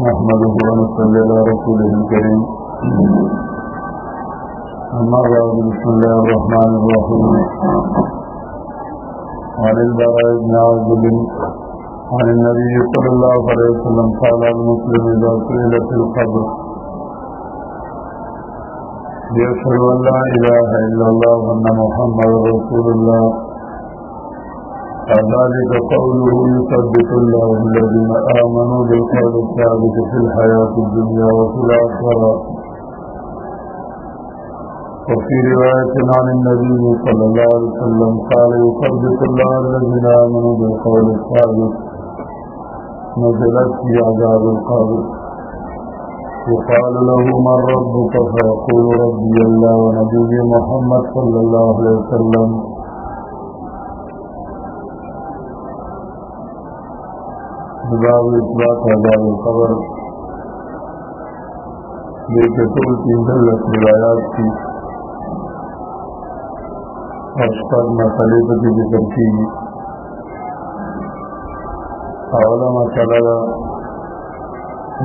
محمد صلی اللہ رسول الكریم اما بعد، بسم الله الرحمن الرحيم. عن البراء بن عازب عن النبي صلى الله عليه وسلم، قال المسلم اذا سئل في القبر، يشهد ان لا اله الا الله وان محمد رسول الله. كذلك قوله يثبت الله الذين آمنوا بالقول الثابت في الحياة الدنيا وفي الآخرة. وفي رواية عن النبي صلى الله عليه وسلم قال يثبت الله الذين آمنوا بالقول الثابت. نزلت في عذاب القبر. يقال له من ربك؟ فيقول ربي الله ونبي محمد صلى الله عليه وسلم. باب اثبات عذاب القبر لیکن طول تین دلت روایات کی اشتر مسئلے کی ذکر کی۔ اولا مسئلہ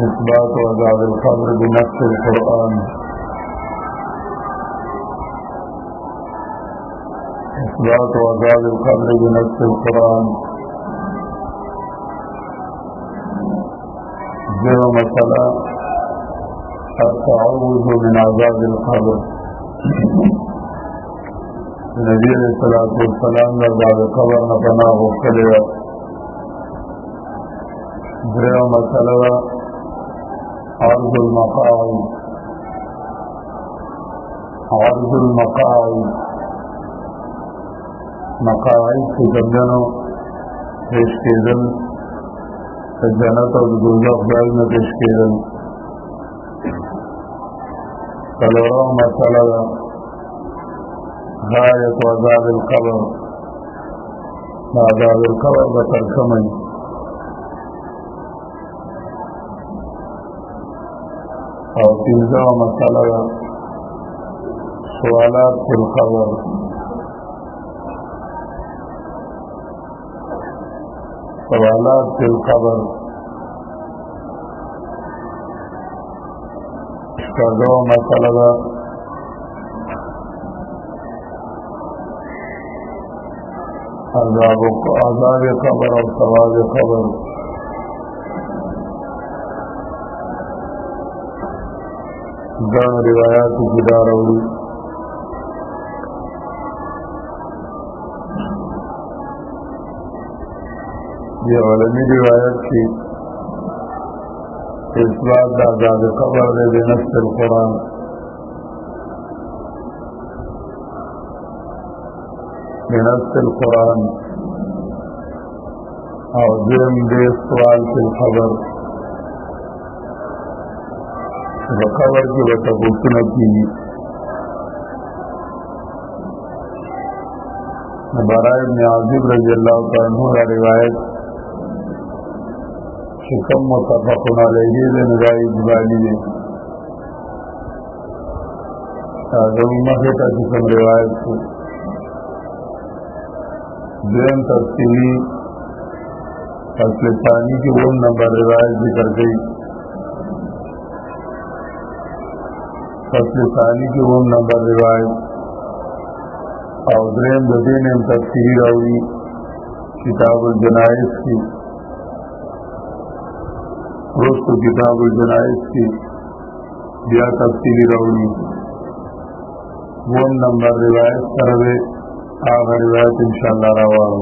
اثبات و عذاب القبر بنفس القرآن۔ اثبات و عذاب القبر بنفس القرآن۔ جو مسئلہ التعوذ من عذاب القبر. نبی علیہ الصلوۃ والسلام نے عذاب قبر نہ پناہ ہو کرے جو مسئلہ عرض المقاعد. عرض المقاعد. مقاعد کی گردنوں پیش کے ذل. جنت اور دوزخ ځای نه پیش کېدل څلورم مسله ده غایت عذاب القبر عذاب القبر به تر کومه او پنځمه مسله ده سوالات القبر سوالات فی القبر شکردو مسئلہ مطلب عذاب عذاب قبر اور سوال قبر گن روایات کی داروڑی یہ عالمی روایت کی اس بات کا آزاد خبر دے دینا القرآن۔ بنفس القرآن۔ اور دیم دے سوال کی خبر۔ خبر کی وجہ پوچھنا کی۔ برائے ابن عظیم رضی اللہ عنہ کا روایت شکم متفقن علیہ دے نگائی جبالی دے آزم محیطہ قسم روایت کو دین تفصیلی فصل ثانی کی وہ نمبر روایت ذکر گئی. فصل ثانی کی وہ نمبر روایت اور درین بدین تفصیلی روی کتاب الجنائز کی روز کو کتاب الجنائز کی بیا تفصیلی روڑی وہ نمبر روایت کروے آخر روایت انشاءاللہ روا ہو۔